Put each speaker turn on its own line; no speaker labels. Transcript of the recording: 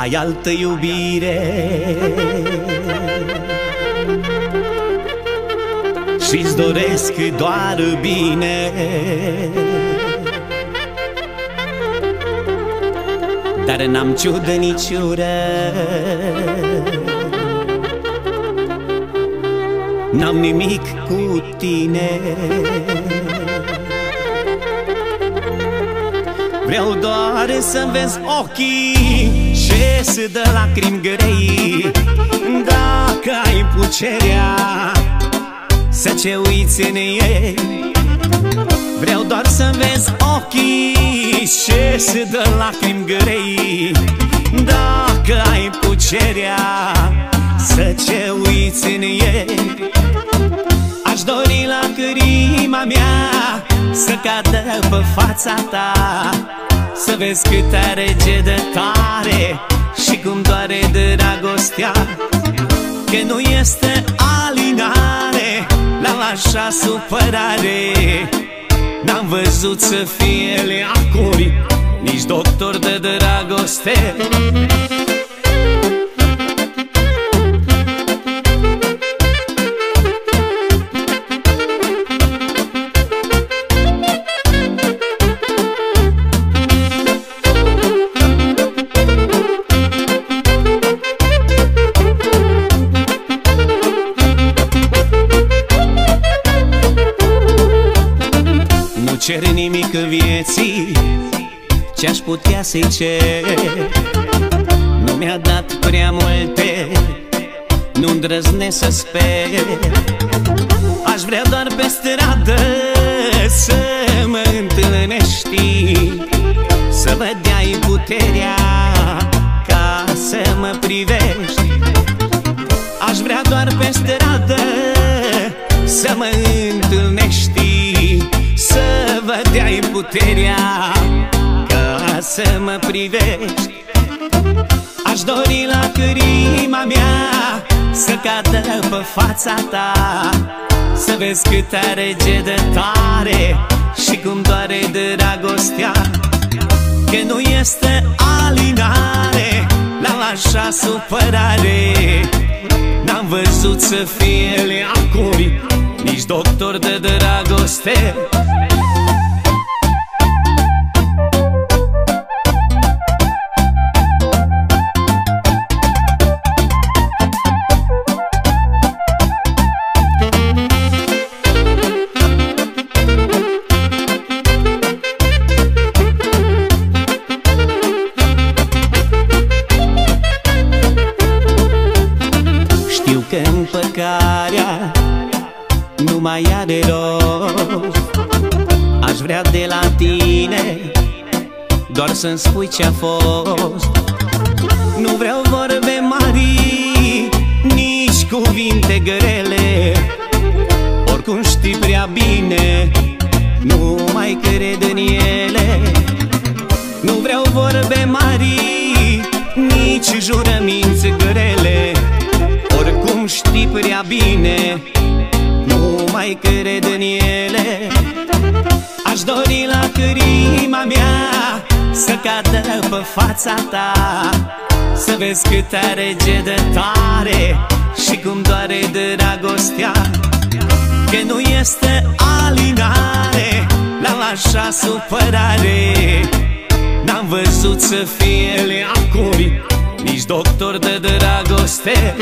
ai altă iubire. Și-ți doresc doar bine. Dar n-am ciudă nici ură N-am nimic cu tine. Vreau doar să vezi ochii Ce să dă lacrimi grei. Dacă ai pucerea Să ce uiți în ei. Vreau doar să vezi ochii Ce să dă lacrimi grei. Dacă ai pucerea Să ce uiți în ei. Aș dori lacrima mea Să cadă pe fața ta Să vezi cât are de tare Și cum doare dragostea. Că nu este alinare La așa supărare. N-am văzut să fie leacuri Nici doctor de dragoste Ce-aș putea să-i cer? Nu mi-a dat prea multe Nu îndrăznesc să sper. Aș vrea doar pe stradă Să mă întâlnești Să vă deai puterea Ca să mă privești. Aș vrea doar pe stradă Să mă întâlnești puterea Ca să mă privești. Aș dori lacrima mea Să cadă pe fața ta Să vezi cât are de tare Și cum doare dragostea. Că nu este alinare La așa supărare. N-am văzut să fie leacuri Nici doctor de dragoste nu mai are rost. Aș vrea de la tine doar să-mi spui ce-a fost. Nu vreau vorbe mari, nici cuvinte grele. Oricum știi prea bine, nu mai cred în ele. Nu vreau vorbe mari, nici jurăminți grele. Oricum știi prea bine Nu mai cred Să cadă pe fața ta. Să vezi cât are de tare Și cum doare dragostea. Că nu este alinare La așa supărare. N-am văzut să fie leacuri Nici doctor de dragoste